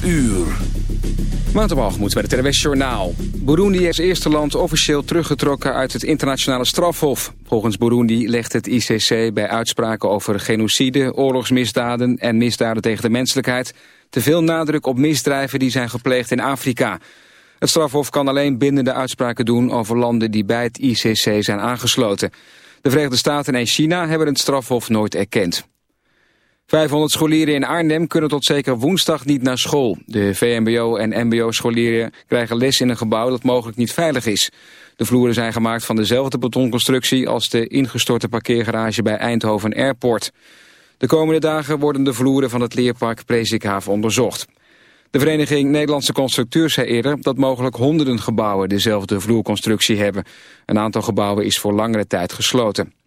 12 uur. moet bij het NWS Journaal. Burundi is het eerste land officieel teruggetrokken uit het internationale strafhof. Volgens Burundi legt het ICC bij uitspraken over genocide, oorlogsmisdaden en misdaden tegen de menselijkheid... te veel nadruk op misdrijven die zijn gepleegd in Afrika. Het strafhof kan alleen bindende uitspraken doen over landen die bij het ICC zijn aangesloten. De Verenigde Staten en China hebben het strafhof nooit erkend. 500 scholieren in Arnhem kunnen tot zeker woensdag niet naar school. De VMBO en MBO-scholieren krijgen les in een gebouw dat mogelijk niet veilig is. De vloeren zijn gemaakt van dezelfde betonconstructie als de ingestorte parkeergarage bij Eindhoven Airport. De komende dagen worden de vloeren van het leerpark Prezikhaven onderzocht. De vereniging Nederlandse Constructeurs zei eerder dat mogelijk honderden gebouwen dezelfde vloerconstructie hebben. Een aantal gebouwen is voor langere tijd gesloten.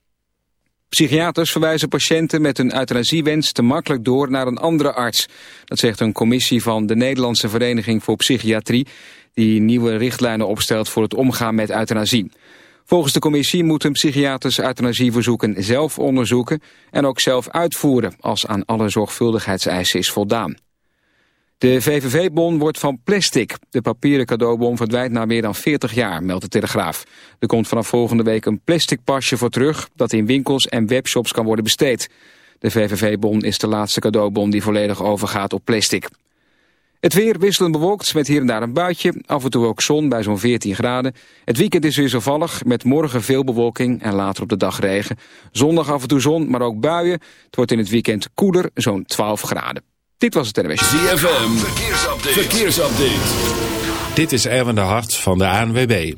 Psychiaters verwijzen patiënten met een euthanasiewens te makkelijk door naar een andere arts. Dat zegt een commissie van de Nederlandse Vereniging voor Psychiatrie... die nieuwe richtlijnen opstelt voor het omgaan met euthanasie. Volgens de commissie moeten psychiaters euthanasieverzoeken zelf onderzoeken... en ook zelf uitvoeren als aan alle zorgvuldigheidseisen is voldaan. De VVV-bon wordt van plastic. De papieren cadeaubon verdwijnt na meer dan 40 jaar, meldt de Telegraaf. Er komt vanaf volgende week een plastic pasje voor terug... dat in winkels en webshops kan worden besteed. De VVV-bon is de laatste cadeaubon die volledig overgaat op plastic. Het weer wisselend bewolkt met hier en daar een buitje. Af en toe ook zon bij zo'n 14 graden. Het weekend is weer wisselvallig met morgen veel bewolking en later op de dag regen. Zondag af en toe zon, maar ook buien. Het wordt in het weekend koeler, zo'n 12 graden. Dit was het NWS. ZFM, verkeersupdate. verkeersupdate. Dit is Erwin de Hart van de ANWB.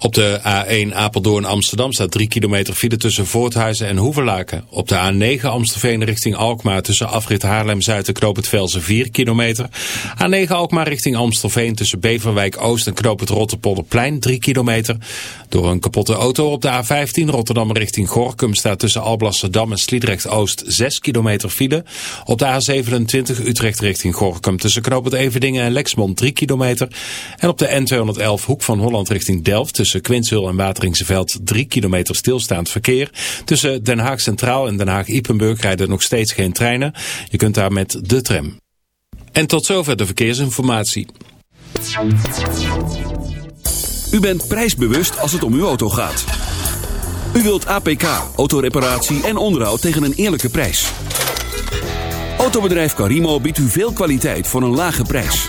Op de A1 Apeldoorn-Amsterdam staat 3 kilometer file tussen Voorthuizen en Hoeverlaken. Op de A9 Amstelveen richting Alkmaar tussen afrit Haarlem-Zuid en Knoop het Velsen 4 kilometer. A9 Alkmaar richting Amstelveen tussen Beverwijk-Oost en Knoop het Rotterpolderplein 3 kilometer. Door een kapotte auto op de A15 Rotterdam richting Gorkum staat tussen Alblasserdam en Sliedrecht-Oost 6 kilometer file. Op de A27 Utrecht richting Gorkum tussen Knoop het en Lexmond 3 kilometer. En op de N211 Hoek van Holland richting Delft tussen Quinshul en Wateringseveld 3 kilometer stilstaand verkeer. Tussen Den Haag Centraal en Den Haag-Ipenburg rijden nog steeds geen treinen. Je kunt daar met de tram. En tot zover de verkeersinformatie. U bent prijsbewust als het om uw auto gaat. U wilt APK, autoreparatie en onderhoud tegen een eerlijke prijs. Autobedrijf Carimo biedt u veel kwaliteit voor een lage prijs.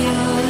you.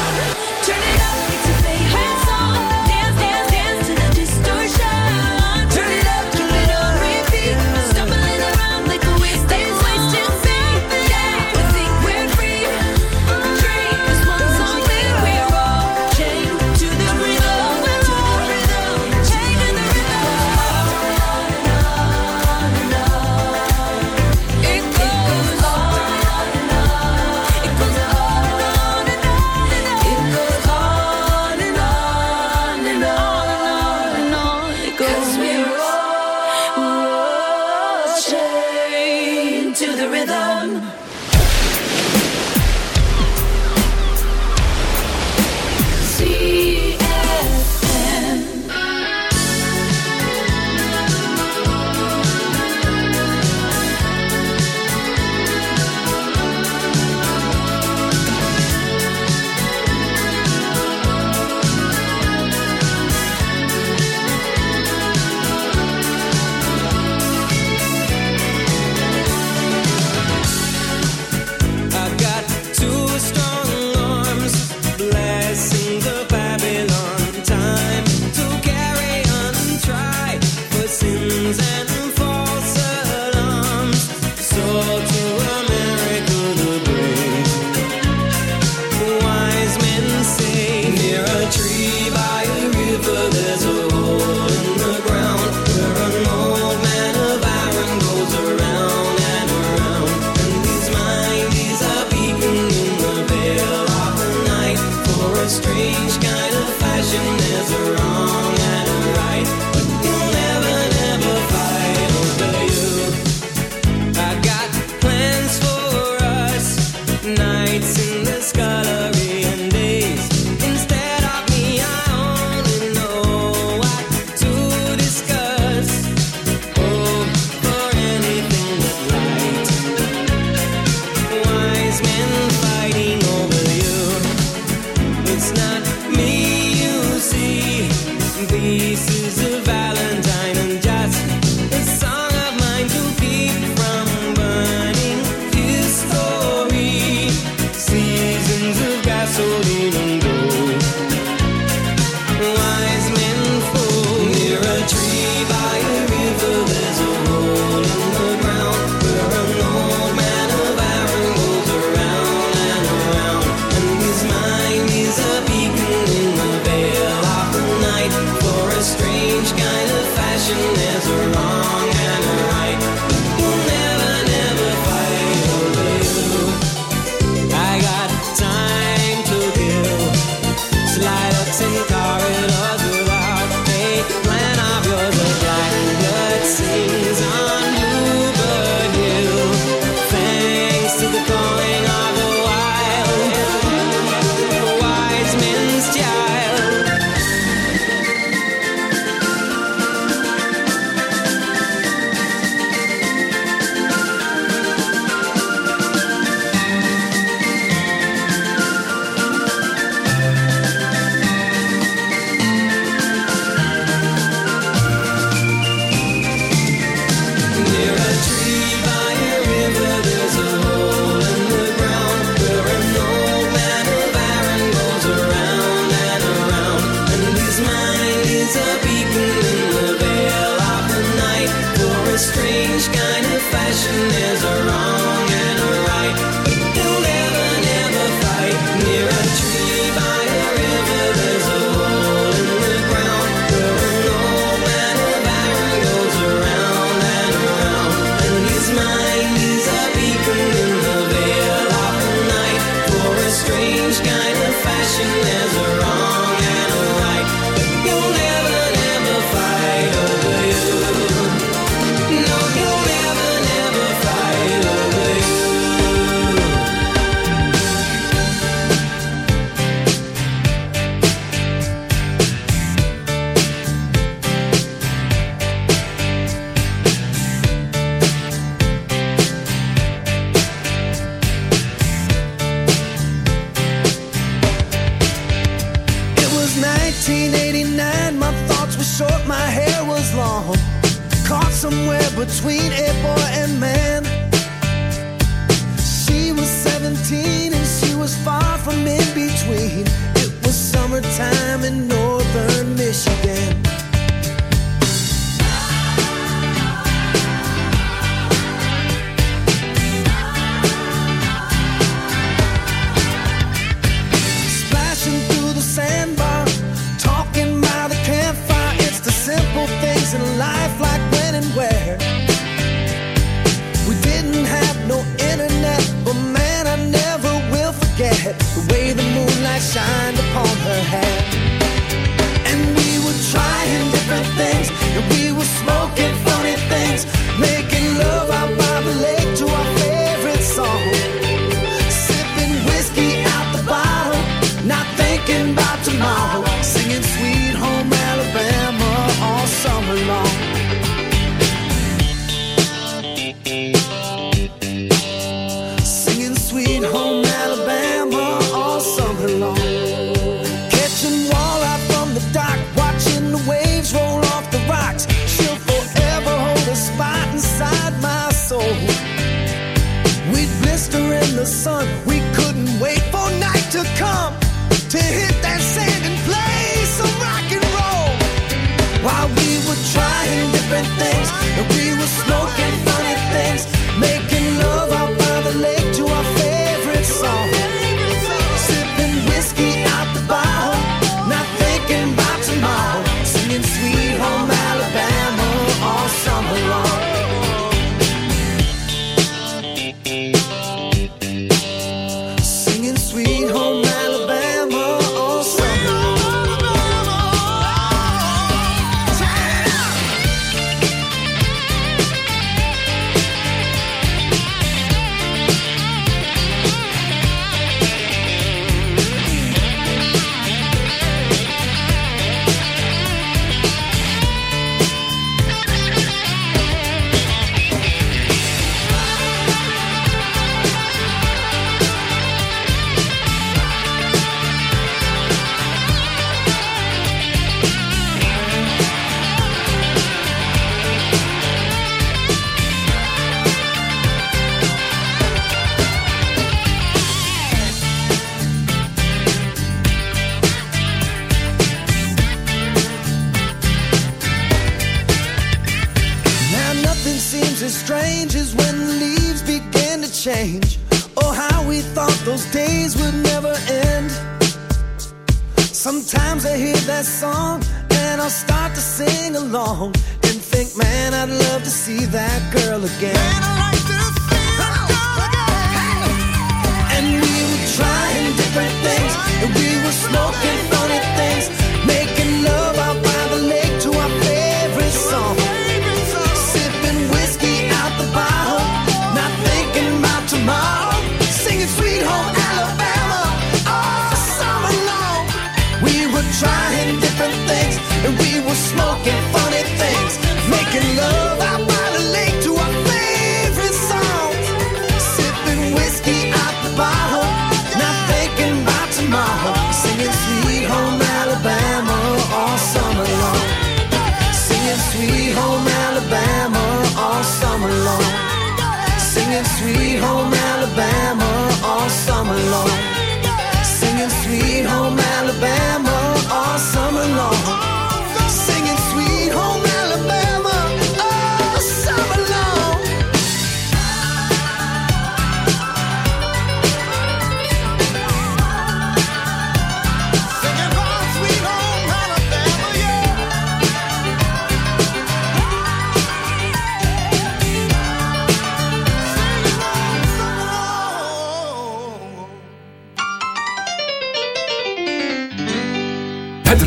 shine